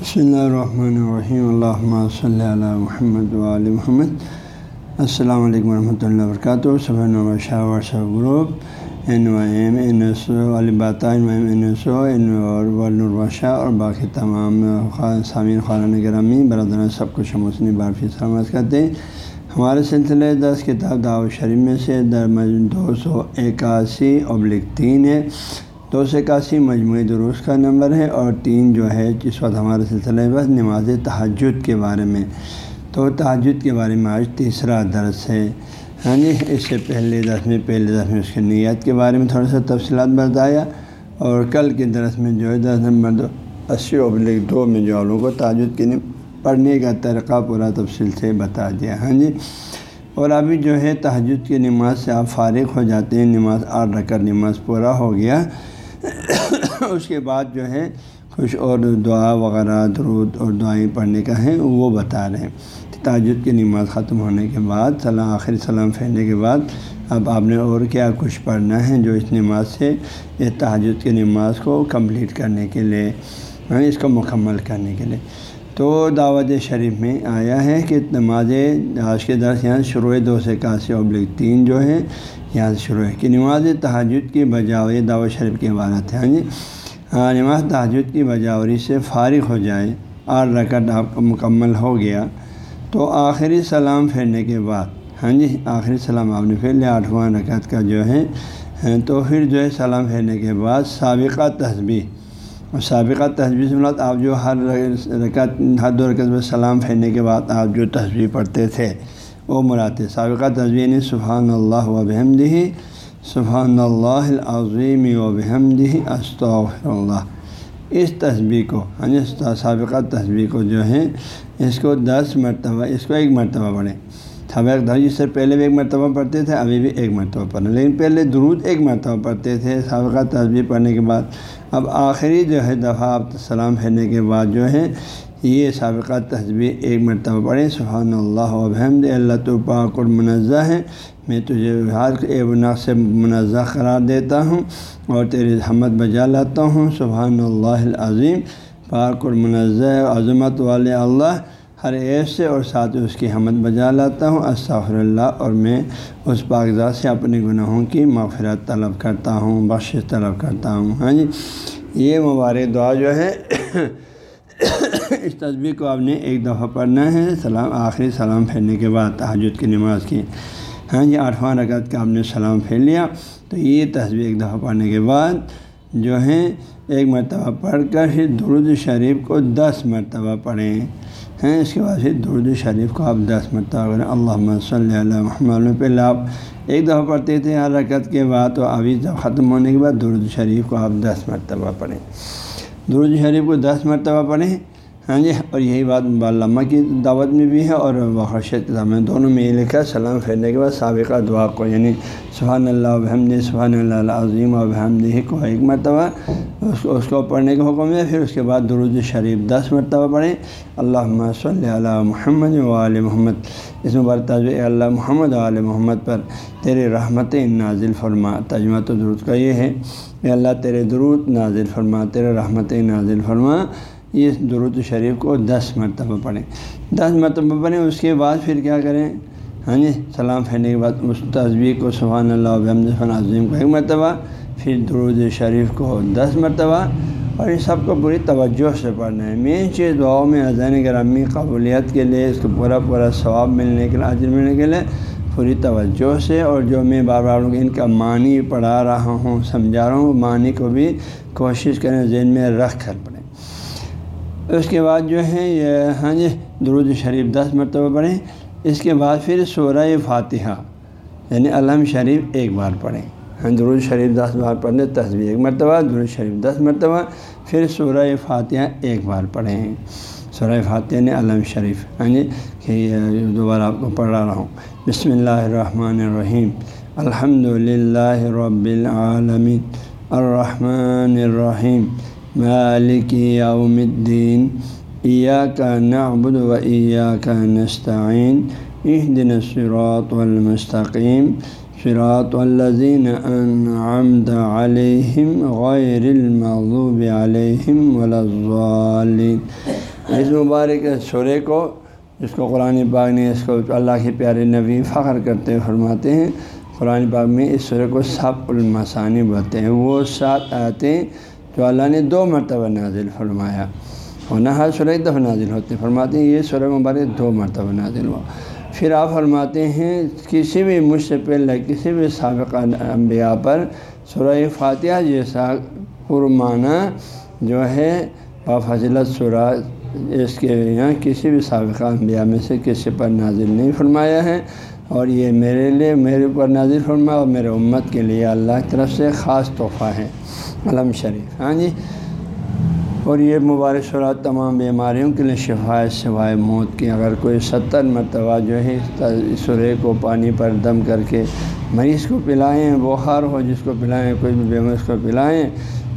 بسم اللہ الرحمن الرحیم اللہ صلی اللہ محمد علیہ محمد السلام علیکم ورحمۃ اللہ وبرکاتہ صبح نو شاہ ورثہ گروپ این و ایم این ایس او الباطہ این ایس او این اور اور باقی تمام سامعین خارن گرامی، برادران سب کو شموسنی بارفی سلامت کرتے ہیں۔ ہمارے سلسلے دس کتاب دعوت شریف میں سے درمج دو سو اکاسی ابلک تین ہے۔ دو سو اکاسی مجموعی دروس کا نمبر ہے اور تین جو ہے جس وقت ہمارے سلسلے بس نماز تحجد کے بارے میں۔ تو تحجد کے بارے میں آج تیسرا درس ہے۔ ہاں جی اس سے پہلے درس میں، پہلے درس میں اس کی نیت کے بارے میں تھوڑا سا تفصیلات بتایا۔ اور کل کے درس میں جو ہے دس نمبر دو، اسی ابلک دو میں جو لوگوں کو تحجد کے پڑھنے کا طریقہ پورا تفصیل سے بتا دیا۔ ہاں جی اور ابھی جو ہے تحجد کی نماز سے آپ فارغ ہو جاتے ہیں۔ نماز آٹھ رکر نماز پورا ہو گیا۔ اس کے بعد جو ہے کچھ اور دعا وغیرہ، درود اور دعائیں پڑھنے کا ہے وہ بتا رہے ہیں۔ تاجد کی نماز ختم ہونے کے بعد سلام آخری سلام پھیرنے کے بعد، اب آپ نے اور کیا کچھ پڑھنا ہے جو اس نماز سے، یہ تاجد کی نماز کو کمپلیٹ کرنے کے لیے یعنی اس کو مکمل کرنے کے لیے۔ تو دعوت شریف میں آیا ہے کہ نماز آج کے درس یہاں شروع دو سے اکاسی ابلک تین جو ہے یہاں سے شروع ہے کہ نماز تحجد کی بجاوری دعوت شریف کی عبارت ہے ہاں جی؟ ہاں نماز تحجد کی بجاوری سے فارغ ہو جائے، آٹھ رکعت آپ کا مکمل ہو گیا، تو آخری سلام پھیرنے کے بعد ہاں جی؟ آخری سلام آپ نے پھیر لیا، آٹھواں رکعت کا جو ہے ہاں، تو پھر جو ہے سلام پھیرنے کے بعد سابقہ تصبیح اور سابقہ تصویر سے آپ جو ہر رکعت، ہر دو رکعت میں سلام پھیرنے کے بعد آپ جو تصویر پڑھتے تھے۔ وہ مراد سابقہ تصویر سبحان اللہ و بحمدہ سبحان اللہ العظیم و بحمدہ استغفر اللہ اس تصویر کو ہاں سابقہ تصویر کو جو ہے اس کو دس مرتبہ اس کو ایک مرتبہ پڑھیں سابق جس سے پہلے بھی ایک مرتبہ پڑھتے تھے ابھی بھی ایک مرتبہ پڑھیں لیکن پہلے درود ایک مرتبہ پڑھتے تھے سابقہ تصویر پڑھنے کے بعد اب آخری جو ہے دفعہ آپ سلام پھیرنے کے بعد جو ہے یہ سابقہ تصویر ایک مرتبہ پڑھیں۔ سبحان اللہ وحمد اللہ تو پاک المنزہ ہے میں تجھے ہر نق سے منزہ قرار دیتا ہوں اور تیری حمد بجا لاتا ہوں۔ سبحان اللہ العظیم۔ پاک المنزہ عظمت والے اللہ۔ ہر عیب سے اور ساتھ اس کی حمد بجا لاتا ہوں۔ استغفر اللہ اور میں اس پاکزات سے اپنے گناہوں کی مغفرت طلب کرتا ہوں بخش طلب کرتا ہوں۔ ہاں جی یہ مبارک دعا جو ہے اس تصویر کو آپ نے ایک دفعہ پڑھنا ہے، سلام، آخری سلام پھیرنے کے بعد تحجد کی نماز کی۔ ہاں جی آٹھواں رکعت کا آپ نے سلام پھیر لیا۔ تو یہ تصویر ایک دفعہ پڑھنے کے بعد جو ہے، ایک مرتبہ پڑھ کر پھر درود شریف کو دس مرتبہ پڑھیں۔ ہیں اس کے بعد پھر درود شریف کو آپ دس مرتبہ کریں اللہ صلی اللہ محمد۔ پہلے آپ ایک دفعہ پڑھتے تھے، ہر رکعت کے بعد تو ابھی جب ختم ہونے کے بعد درود شریف کو آپ دس مرتبہ پڑھیں۔ درود شریف کو دس مرتبہ پڑھیں ہاں جی اور یہی بات علامہ کی دعوت میں بھی ہے اور بخشت میں دونوں میں یہ لکھا سلام پھیرنے کے بعد سابقہ دعا کو یعنی سبحان اللہ وحمد سبحان اللہ عظیم و بحمد کو ایک مرتبہ اس کو اس کو پڑھنے کا حکم ہے پھر اس کے بعد درود شریف دس مرتبہ پڑھیں۔ اللہ صلی اللہ محمد و علیہ محمد۔ اس میں برتاز اللہ محمد علیہ محمد پر تیرے رحمت نازل فرما۔ تجمہ تو درود کا یہ ہے۔ کہ اللہ تیرے درود نازل فرما، تیرے رحمت نازل فرما۔ یہ درود شریف کو دس مرتبہ پڑھیں۔ دس مرتبہ پڑھیں، اس کے بعد پھر کیا کریں؟ ہاں جی سلام پھیرنے کے بعد اس تصویر کو سبحان اللہ فن عظیم کو ایک مرتبہ، پھر درود شریف کو دس مرتبہ، اور ان سب کو پوری توجہ سے پڑھنا ہے۔ مین چیز دعاؤں میں اذان گرامی قبولیت کے لیے، اس کو پورا پورا ثواب ملنے کے لیے حاضر ملنے کے لیے پوری توجہ سے، اور جو میں بار بار ان کا معنی پڑھا رہا ہوں، سمجھا رہا ہوں، معنی کو بھی کوشش کریں ذہن میں رکھ کر پڑھیں۔ اس کے بعد جو ہے یہ ہاں جی درود شریف دس مرتبہ پڑھیں۔ اس کے بعد پھر سورہ فاتحہ یعنی علم شریف ایک بار پڑھیں۔ ہاں درود شریف دس بار پڑھیں تصویر ایک مرتبہ، درود شریف دس مرتبہ، پھر سورہ فاتحہ ایک بار پڑھیں۔ سورہ فاتحہ یعنی علم شریف ہاں جی کہ دوبارہ آپ کو پڑھا رہا ہوں۔ بسم اللہ الرحمن الرحیم۔ الحمد للہ رب العالمین۔ الرحمن الرحیم۔ مالک یوم الدین ایاک نعبد و ایاک نستعین اهدنا الصراط المستقیم صراط الذین انعمت علیہم غیر المغضوب علیہم ولا الضالین اس مبارک سورے کو جس کو قرآن باغ نے اس کو اللہ کے پیارے نبی فخر کرتے ہوئے فرماتے ہیں۔ قرآن باغ میں اس سورے کو سب المسانی بولتے ہیں۔ وہ سات آتے جو اللہ نے دو مرتبہ نازل فرمایا نہ ہر سورہ ایک دفعہ نازل ہوتے ہیں۔ فرماتے ہیں یہ سورہ مبارک دو مرتبہ نازل ہوا۔ پھر آپ فرماتے ہیں کسی بھی مجھ سے پہلے کسی بھی سابق انبیاء پر سورہ فاتحہ جیسا قرمانہ جو ہے فضلت سورہ اس کے یہاں کسی بھی سابقہ انبیاء میں سے کسی پر نازل نہیں فرمایا ہے۔ اور یہ میرے لیے، میرے اوپر نازل فرمایا اور میرے امت کے لیے اللہ کی طرف سے خاص تحفہ ہے۔ علم شریف۔ ہاں جی؟ اور یہ مبارک سورات تمام بیماریوں کے لیے شفا سوائے موت کی۔ اگر کوئی ستر مرتبہ جو ہے سورے کو پانی پر دم کر کے مریض کو پلائیں، بخار ہو، جس کو پلائیں، کوئی بھی بیمار اس کو پلائیں۔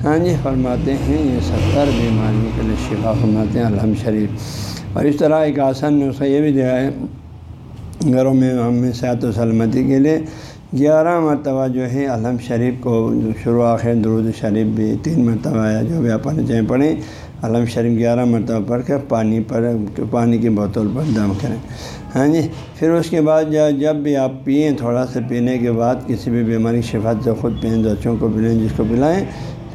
ہاں جی؟ فرماتے ہیں یہ ستر بیماریوں کے لیے شفا فرماتے ہیں الحمد شریف۔ اور اس طرح ایک آسان نسخہ یہ بھی دیا ہے۔ گھروں میں ہم صحت و سلامتی کے لیے گیارہ مرتبہ جو ہے الحمد شریف کو شروع آخر درود شریف بھی تین مرتبہ ہے جو بھی اپنے چاہیں پڑھیں۔ علم شریف گیارہ مرتبہ پڑھ کر پانی پر پانی کی بوتل پر دم کریں۔ ہاں جی پھر اس کے بعد جب بھی آپ پئیں، تھوڑا سا پینے کے بعد کسی بھی بیماری شفات سے خود پئیں، بچوں کو پلیں جس کو پلائیں،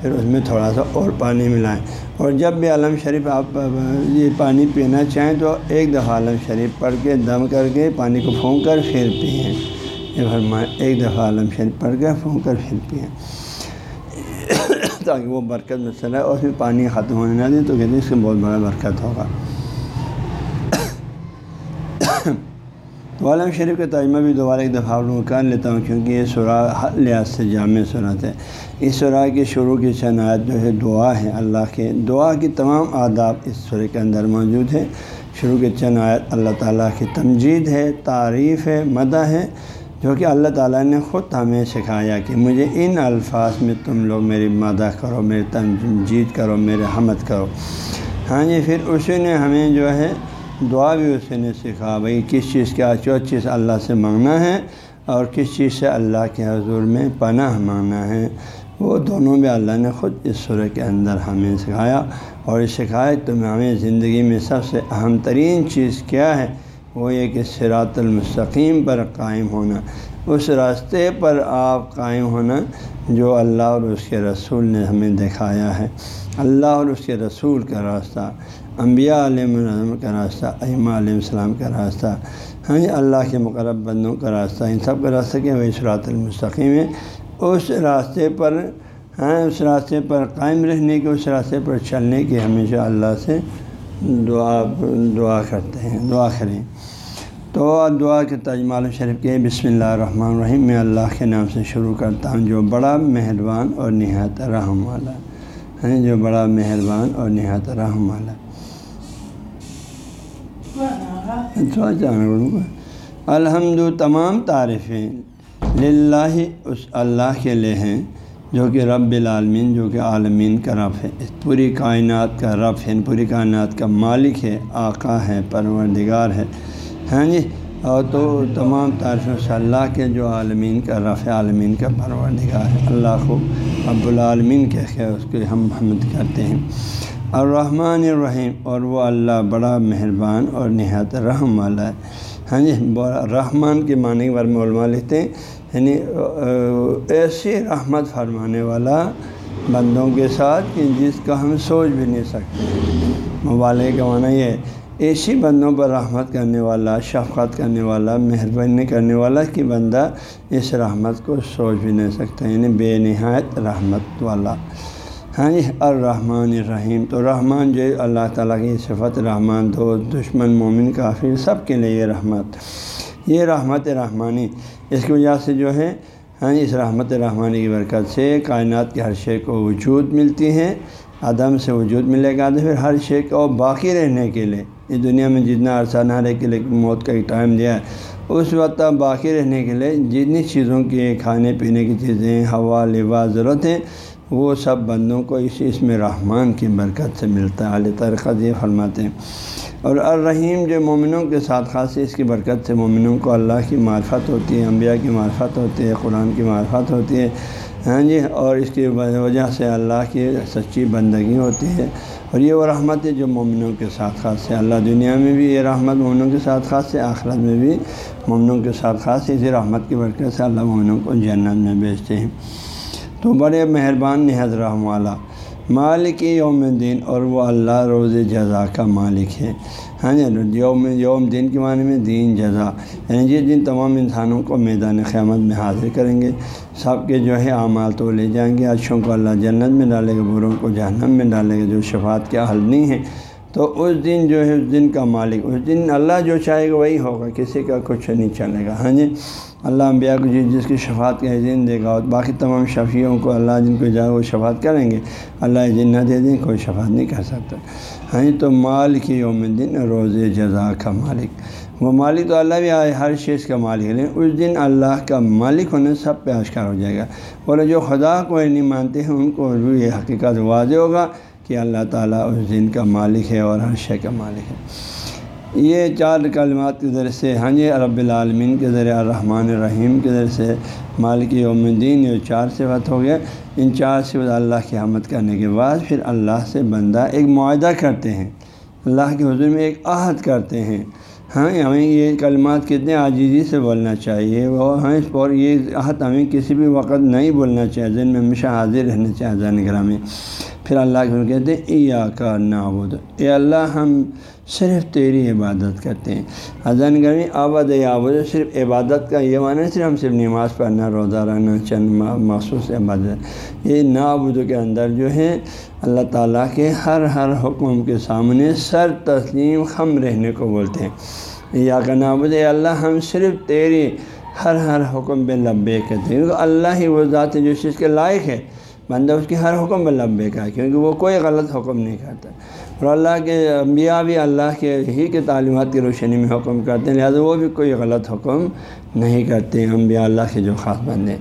پھر اس میں تھوڑا سا اور پانی ملائیں۔ اور جب بھی علم شریف آپ، یہ پانی پینا چاہیں تو ایک دفعہ علم شریف پڑھ کے دم کر کے پانی کو پھونک کر پھر پئیں۔ یہ فرمائیں ایک دفعہ عالم شریف پڑھ کر پھونک کر پھر پئیں تاکہ وہ برکت میں چلا۔ اور پھر پانی ختم ہونے نہ دیں تو کہتے ہیں اس سے بہت بڑا برکت ہوگا۔ تو عالم شریف کا ترجمہ بھی دوبارہ ایک دفعہ لوگ کر لیتا ہوں کیونکہ یہ سورا ہر لحاظ سے جامع صورت ہے۔ اس سورا کی شروع کی شنایت جو ہے، دعا ہے اللہ کے۔ دعا کی تمام آداب اس سورے کے اندر موجود ہے شروع کے چند آیت اللہ تعالیٰ کی تمجید ہے، تعریف ہے مدہ ہے۔ جو کہ اللہ تعالیٰ نے خود ہمیں سکھایا کہ مجھے ان الفاظ میں تم لوگ میری مدح کرو، میری تمجید کرو میرے حمد کرو۔ ہاں جی پھر اسی نے ہمیں جو ہے دعا بھی اسی نے سکھا بھائی، کس چیز کا جو چیز اللہ سے مانگنا ہے اور کس چیز سے اللہ کے حضور میں پناہ مانگنا ہے۔ وہ دونوں بھی اللہ نے خود اس سورہ کے اندر ہمیں سکھایا اور یہ سکھائے میں ہمیں زندگی میں سب سے اہم ترین چیز کیا ہے؟ وہ یہ کہ سرات المستقیم پر قائم ہونا۔ اس راستے پر آپ قائم ہونا جو اللہ اور اس کے رسول نے ہمیں دکھایا ہے۔ اللہ اور اس کے رسول کا راستہ، انبیاء علیہ الرحم کا راستہ، ائمہ علیہ السلام کا راستہ ہاں جی، اللہ کے مقرب بندوں کا راستہ، ان سب کا راستہ کہ وہی سرات المستقیم ہے۔ اس راستے پر ہاں اس راستے پر قائم رہنے کے، اس راستے پر چلنے کے ہمیشہ اللہ سے دعا دعا کرتے ہیں، دعا کریں۔ تو دعا کے تجمال شریف کے بسم اللہ الرحمن الرحیم۔ میں اللہ کے نام سے شروع کرتا ہوں، جو بڑا مہربان اور نہایت رحم والا۔ ہے جو بڑا مہربان اور نہایت رحم والا۔ الحمد تمام تعریفیں للہ اس اللہ کے لیے ہیں۔ جو کہ رب العالمین، جو کہ عالمین کا رب ہے۔ پوری کائنات کا رب ہے، پوری کائنات کا مالک ہے، آقا ہے، پروردگار ہے۔ ہاں جی؟ اور تو تمام تعریف سے اللہ کے جو عالمین کا رف عالمین کا پروردگار ہے۔ اللہ کو اب العالمین کہہ کے اس کے ہم حمد کرتے ہیں۔ الرحمن الرحیم، اور وہ اللہ بڑا مہربان اور نہایت رحم والا ہے۔ ہاں جی؟ رحمان کے معنی کے بارے میں علماء لکھتے ہیں۔ یعنی ایسی رحمت فرمانے والا بندوں کے ساتھ کہ جس کا ہم سوچ بھی نہیں سکتے۔ مبالغ کا معنی یہ ایسی بندوں پر رحمت کرنے والا، شفقت کرنے والا، مہربانی کرنے والا کہ بندہ اس رحمت کو سوچ بھی نہیں سکتا یعنی بے نہایت رحمت والا۔ ہاں جی الرحمن الرحیم۔ تو رحمان جو اللہ تعالیٰ کی صفت رحمان دو دشمن، مومن کافی سب کے لیے یہ رحمت۔ یہ رحمت رحمانی۔ اس کی وجہ سے جو ہے ہاں جی، اس رحمت رحمانی کی برکت سے کائنات کے ہر شے کو وجود ملتی ہے عدم سے وجود ملے گا تو پھر ہر شے کو باقی رہنے کے لیے۔ اس دنیا میں جتنا عرصہ نہ رہے کے لیے موت کا ایک ٹائم دیا ہے، اس وقت باقی رہنے کے لیے جتنی چیزوں کی، کھانے پینے کی چیزیں، ہوا لباس ضرورت ہیں وہ سب بندوں کو اس اس میں رحمان کی برکت سے ملتا ہے۔ عالیہ ترقت یہ فرماتے ہیں۔ اور الرحیم جو مومنوں کے ساتھ خاص اس کی برکت سے مومنوں کو اللہ کی معرفت ہوتی ہے، انبیاء کی معرفت ہوتی ہے، قرآن کی معرفت ہوتی ہے۔ ہاں جی اور اس کی وجہ سے اللہ کی سچی بندگی ہوتی ہے۔ اور یہ وہ رحمت ہے جو مومنوں کے ساتھ خاص ہے۔ اللہ دنیا میں بھی یہ رحمت مومنوں کے ساتھ خاص ہے، آخرت میں بھی مومنوں کے ساتھ خاص ہے۔ اسی رحمت کی برکت سے اللہ مومنوں کو جنت میں بیچتے ہیں۔ تو بڑے مہربان نہد رحم والا۔ مالک یوم دین اور وہ اللہ روز جزا کا مالک ہے۔ ہاں جی یوم یوم دن کے معنی میں دین جزا۔ یعنی جس دن تمام انسانوں کو میدان قیامت میں حاضر کریں گے۔ سب کے جو ہے اعمال تو لے جائیں گے۔ اچھوں کو اللہ جنت میں ڈالے گا، بروں کو جہنم میں ڈالے گا۔ جو شفاعت کے حل نہیں ہے تو اس دن جو ہے، اس دن کا مالک، اس دن اللہ جو چاہے گا وہی ہوگا۔ کسی کا کچھ نہیں چلے گا۔ ہاں جی اللہ انبیاء کو جس جس کی شفاعت کا عظیم دے گا اور باقی تمام شفیعوں کو اللہ جن کو جائے وہ شفاعت کریں گے، اللہ عظیم نہ دے دیں، کوئی شفاعت نہیں کر سکتا۔ ہاں تو مال کی یوم دن روز جزا کا مالک۔ وہ مالک تو اللہ بھی آئے، ہر چیز کا مالک ہے۔ اس دن اللہ کا مالک ہونے سب پہ اشکار ہو جائے گا۔ بولے، جو خدا کو نہیں مانتے ہیں، ان کو بھی یہ حقیقت واضح ہوگا کہ اللہ تعالیٰ اس دن کا مالک ہے اور ہر شے کا مالک ہے۔ یہ چار کلمات کے ذریعے سے ہاں جی رب العالمین کے ذریعے، الرحمن الرحیم کے ذریعے سے، مالک یوم الدین، یہ چار صفت ہو گیا ان چار صفت اللہ کی حمد کرنے کے بعد پھر اللہ سے بندہ ایک معاہدہ کرتے ہیں۔ اللہ کے حضور میں ایک عہد کرتے ہیں۔ ہاں ہمیں یہ کلمات کتنے عاجزی سے بولنا چاہیے۔ وہ ہاں اس پر یہ عہد ہمیں کسی بھی وقت نہیں بولنا چاہیے ذہن میں ہمیشہ حاضر رہنا چاہیے۔ زین گرہ میں پھر اللہ کے کہتے ہیں ایا کا نابود اے اللہ، ہم صرف تیری عبادت کرتے ہیں۔ حضان گرمی آباد آبود صرف عبادت کا یہ معنی ہے، صرف ہم صرف نماز پڑھنا، روزہ رہنا چند مخصوص عبادت یہ نابود کے اندر جو ہے، اللہ تعالیٰ کے ہر ہر حکم کے سامنے سر تسلیم خم رہنے کو بولتے ہیں۔ یا کا نابود اے اللہ، ہم صرف تیری ہر ہر حکم پہ لبے کہتے ہیں۔ کیونکہ اللہ ہی وہ ذات ہے جو چیز کے لائق ہے۔ بندہ اس کے ہر حکم میں لبے کا ہے، کیونکہ وہ کوئی غلط حکم نہیں کرتا۔ اور اللہ کے انبیاء بھی اللہ کے ہی کے تعلیمات کی روشنی میں حکم کرتے ہیں، لہٰذا وہ بھی کوئی غلط حکم نہیں کرتے انبیاء اللہ کے جو خاص بندے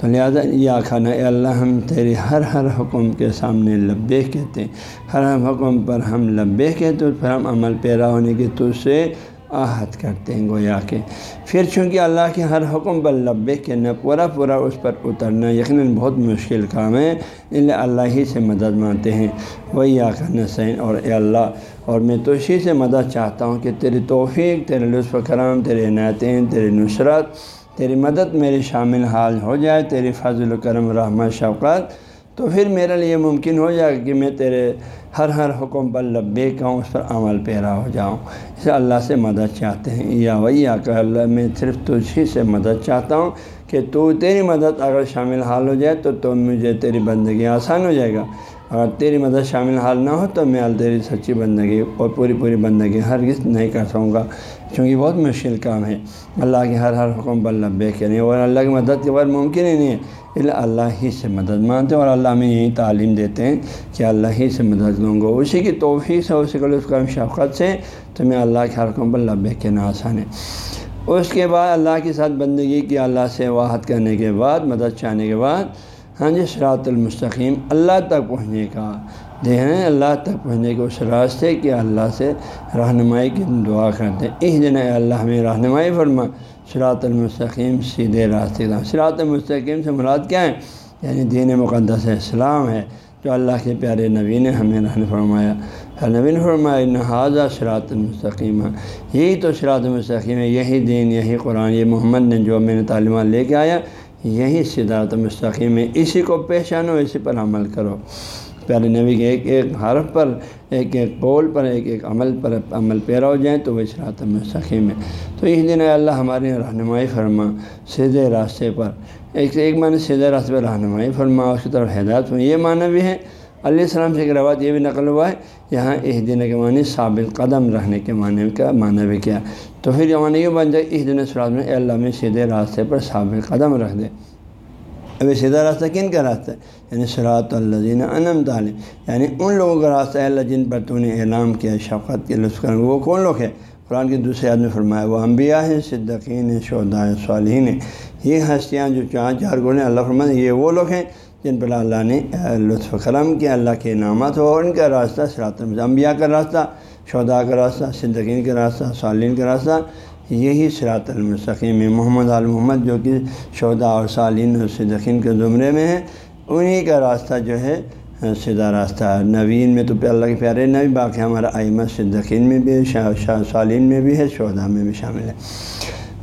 تو لہٰذا یہ کھانا اے اللہ ہم تیرے ہر ہر حکم کے سامنے لبے کہتے ہیں۔ ہر ہر حکم پر ہم لبے کہتے پھر ہم عمل پیرا ہونے کی تو سے آہت کرتے ہیں گویا کے پھر چونکہ اللہ کے ہر حکم پر لبے کے نہ پورا پورا اس پر اترنا یقیناً بہت مشکل کام ہے، ان اللہ ہی سے مدد مانتے ہیں۔ وہی آ کر نسین، اور اے اللہ، اور میں تو اسی سے مدد چاہتا ہوں کہ تیری توفیق، تیرے لطف کرام تیرے عنایتیں تیری نصرت، تیری مدد میری شامل حال ہو جائے، تیری فضل و کرم، رحمت شوقت تو پھر میرے لیے ممکن ہو جائے کہ میں تیرے ہر ہر حکم پر لبے کہوں اس پر عمل پیرا ہو جاؤں۔ اسے اللہ سے مدد چاہتے ہیں۔ یا وہی آ کر اللہ، میں صرف تجھی سے مدد چاہتا ہوں کہ تو تیری مدد اگر شامل حال ہو جائے تو تو مجھے تیری بندگی آسان ہو جائے گا۔ اگر تیری مدد شامل حال نہ ہو تو میں تیری سچی بندگی اور پوری پوری بندگی ہرگز نہیں کر سکوں گا کیونکہ بہت مشکل کام ہے۔ اللہ کے ہر ہر حکم پر لبے کے نہیں اور اللہ کی مدد کے بعد ممکن ہی نہیں ہے۔ اللہ ہی سے مدد مانتے ہیں اور اللہ میں یہی تعلیم دیتے ہیں کہ اللہ ہی سے مدد لوں گا۔ اسی کی توفیق سے اسی کو کرم شفقت سے تو میں اللہ کے حرکوں پر لبے کے نا آسان ہے۔ اس کے بعد اللہ کے ساتھ بندگی کی، اللہ سے واحد کرنے کے بعد، مدد چاہنے کے بعد ہاں جی سرات المستقیم، اللہ تک پہنچنے کا دیکھیں اللہ تک پہنچنے کے اس راستے کہ اللہ سے رہنمائی کی دعا کرتے ہیں۔ اس دن اللہ ہمیں رہنمائی فرما۔ سرات المستقیم، سیدھے راستے کا سرات المستقیم سے مراد کیا ہے؟ یعنی دین مقدس اسلام ہے۔ جو اللہ کے پیارے نبی نے ہمیں رہن فرمایا۔ نبی نے فرمایا نہذا سرات المستقیم۔ یہی تو سرات المستقیم ہے، یہی دین، یہی قرآن، یہ محمد نے جو میں نے تعلیمات لے کے آیا۔ یہی سدارت مستقیم ہے۔ اسی کو پہچانو، اسی پر عمل کرو۔ پیارے نبی کے ایک ایک حرف پر، ایک ایک قول پر، ایک ایک عمل پر عمل پیرا ہو جائیں تو وہ شراط مستقیم ہے۔ تو اس دن اللہ ہماری رہنمائی فرما، سیدھے راستے پر۔ ایک ایک معنی سیدھے راستے پر رہنمائی فرما، اس کی طرف ہدایت یہ معنی بھی ہے، علیہ السلام سے ایک روایت یہ بھی نقل ہوا ہے، یہاں اس دن کے معنی ثابت قدم رہنے کے معنی کا معنی بھی کیا۔ تو پھر یہ معنی یہ بن جائے، اس دن سراط میں اللہ میں سیدھے راستے پر ثابت قدم رکھ دے۔ ابھی سیدھا راستہ کن کا راستہ ہے؟ یعنی سراۃ الزین انم تعلیم یعنی ان لوگوں کا راستہ ہے اللہ جن پر تو نے اعلام کیا، شفقت کے لطف کر وہ کون لوگ ہیں؟ قرآن کے دوسرے آدمی فرمایا، وہ انبیاء ہیں صدقین ہیں شہدا صالحین ہیں۔ یہ ہستیاں جو چار چار گڑ ہیں، اللہ فرمایا یہ وہ لوگ ہیں جن پر اللہ نے لطف کرم کیا، اللہ کے انعامات ہو اور ان کا راستہ سرات انبیاء کا راستہ۔ شہدا کا راستہ صدقین کا راستہ صالین کا راستہ، یہی سرات المستقیم ہے محمد محمد جو کہ شہدا اور سالین اور صدقین کے زمرے میں ہیں انہیں کا راستہ جو ہے، سیدھا راستہ ہے۔ نوین میں تو اللہ کے پیارے نبی، باقی ہمارا آئمہ صدقین میں بھی ہے، شاہ شاہ سالین میں بھی ہے شہدا میں بھی شامل ہے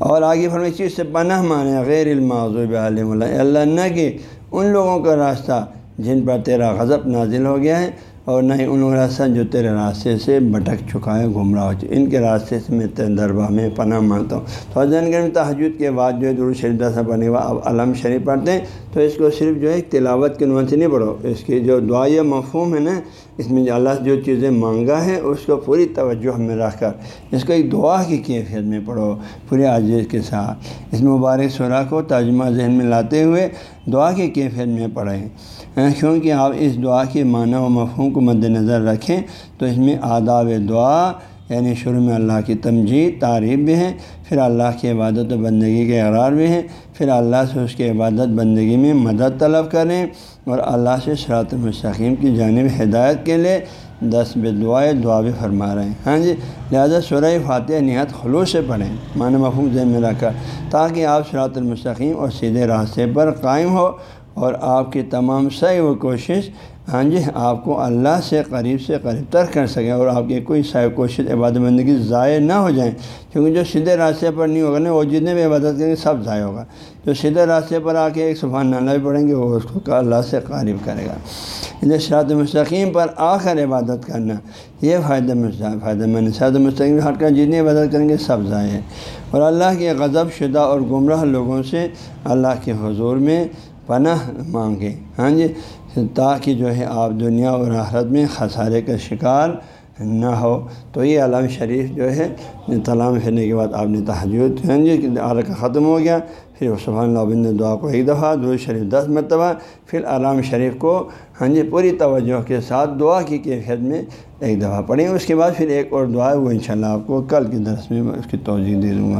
اور آگے فرمائے چیز سے پناہ مانے غیر المعذوب علیہ اللہ نہ کہ ان لوگوں کا راستہ جن پر تیرا غضب نازل ہو گیا ہے۔ اور نہ ہی ان راستہ جو تیرے راستے سے بھٹک چکا ہے گمراہ ہو چکا ان کے راستے سے میں تیرے درباہ میں پناہ مانگتا ہوں۔ تو حضرت میں تحجد کے بعد جو ہے درود شریف دسا پڑھنے کے بعد اب علم شریف پڑھتے ہیں۔ تو اس کو صرف جو ہے تلاوت کے نوان سے نہیں پڑھو، اس کی جو دعا یا مفہوم ہے نا، اس میں اللہ جو چیزیں مانگا ہے، اس کو پوری توجہ میں رکھ کر اس کو ایک دعا کی کیفیت میں پڑھو پورے عاجز کے ساتھ۔ اس مبارک شعرا کو ترجمہ ذہن میں لاتے ہوئے دعا کی کیفیت میں پڑھیں۔ کیونکہ آپ اس دعا کے معنی و مفہوم کو مد نظر رکھیں تو اس میں آداب دعا یعنی شروع میں اللہ کی تمجید، تعریف بھی ہے پھر اللہ کی عبادت و بندگی کے اقرار بھی ہے پھر اللہ سے اس کی عبادت بندگی میں مدد طلب کریں اور اللہ سے شراط المستقیم کی جانب ہدایت کے لیے دس بے دعائیں دعا بھی فرما رہے ہیں۔ ہاں جی لہٰذا شرح فاتح نہایت خلوص سے پڑھیں، معنی مفہوم ذہن میں رکھ کر تاکہ آپ شراط المستقیم اور سیدھے راستے پر قائم ہو۔ اور آپ کی تمام سعی و کوشش ہاں جی آپ کو اللہ سے قریب سے قریب تر کر سکیں اور آپ کی کوئی سعی کوشش، عبادت بندگی ضائع نہ ہو جائیں۔ کیونکہ جو سیدھے راستے پر نہیں ہوگا نا، وہ جتنے بھی عبادت کریں گے سب ضائع ہوگا۔ جو سیدھے راستے پر آ کے ایک سبحان اللہ بھی پڑھیں گے، وہ اس کو اللہ سے قریب کرے گا۔ اس شراط مستقیم پر آ کر عبادت کرنا، یہ فائدہ فائدہ مند شراط مستقیم ہٹ کر جتنی عبادت کریں گے سب ضائع ہے۔ اور اللہ کے غضب، شدہ اور گمراہ لوگوں سے، اللہ کے حضور میں پناہ مانگے ہاں جی؟ تاکہ جو ہے آپ دنیا اور آخرت میں خسارے کا شکار نہ ہو۔ تو یہ علام شریف جو ہے، تلام پھرنے کے بعد آپ نے تحجد ہاں جی کا ختم ہو گیا۔ پھر سبحان اللہ بن دعا کو ایک دفعہ، دو شریف دس مرتبہ۔ پھر علام شریف کو ہاں جی پوری توجہ کے ساتھ دعا کی کیفیت میں ایک دفعہ پڑھیں۔ اس کے بعد پھر ایک اور دعا ہے، وہ انشاءاللہ آپ کو کل کے درس میں اس کی توجہ دے دوں گا۔